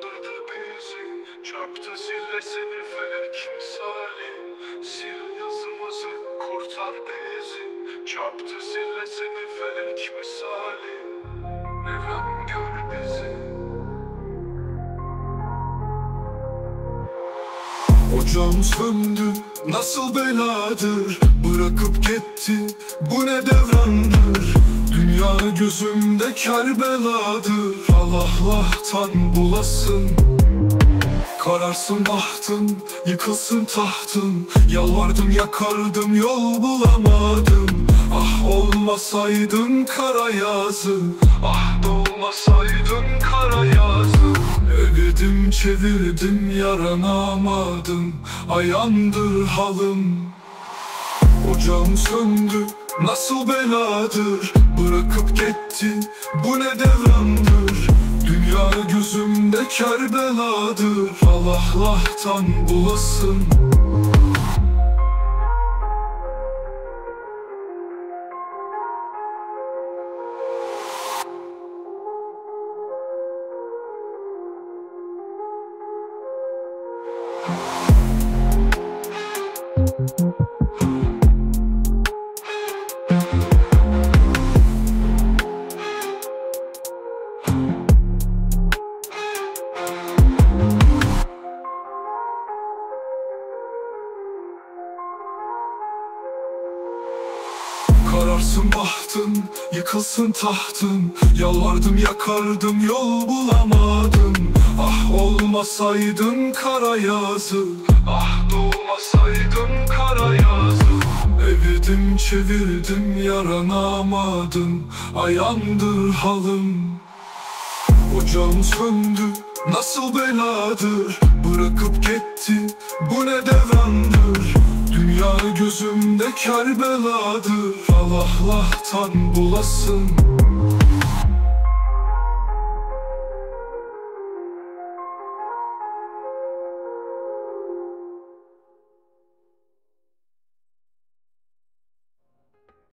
Kandırdı bizi Çarptı zillesini felek misali Sil yazımızı kurtar bizi Çarptı zillesini felek misali Mevlam gör bizi? Ocağım söndü nasıl beladır? Bırakıp gitti bu ne devrandır gözümde kerbeladır. Allah Allah'tan bulasın. Kararsın bahtın, yıkılsın tahtın. Yalvardım yakardım yol bulamadım. Ah olmasaydın kara yazı. Ah dolmasaydın kara yazı. Öledim çevirdim yaranamadım. Ayandır halım. Ocağım söndü nasıl beladır? Bırakıp gitti. Bu ne devrandır? Dünya gözümde kerbeladır Allah Allah'tan bulasın Kararsın bahtın, yıkılsın tahtın. Yalvardım yakardım yol bulamadım. Ah olmasaydın kara yazı. Ah doğmasaydın kara yazı. Evirdim çevirdim yaranamadım. Ayandır halım. Ocağım söndü nasıl beladır? Bırakıp gitti bu ne devrandır gözümde kerbeladır. Allah Allah'tan bulasın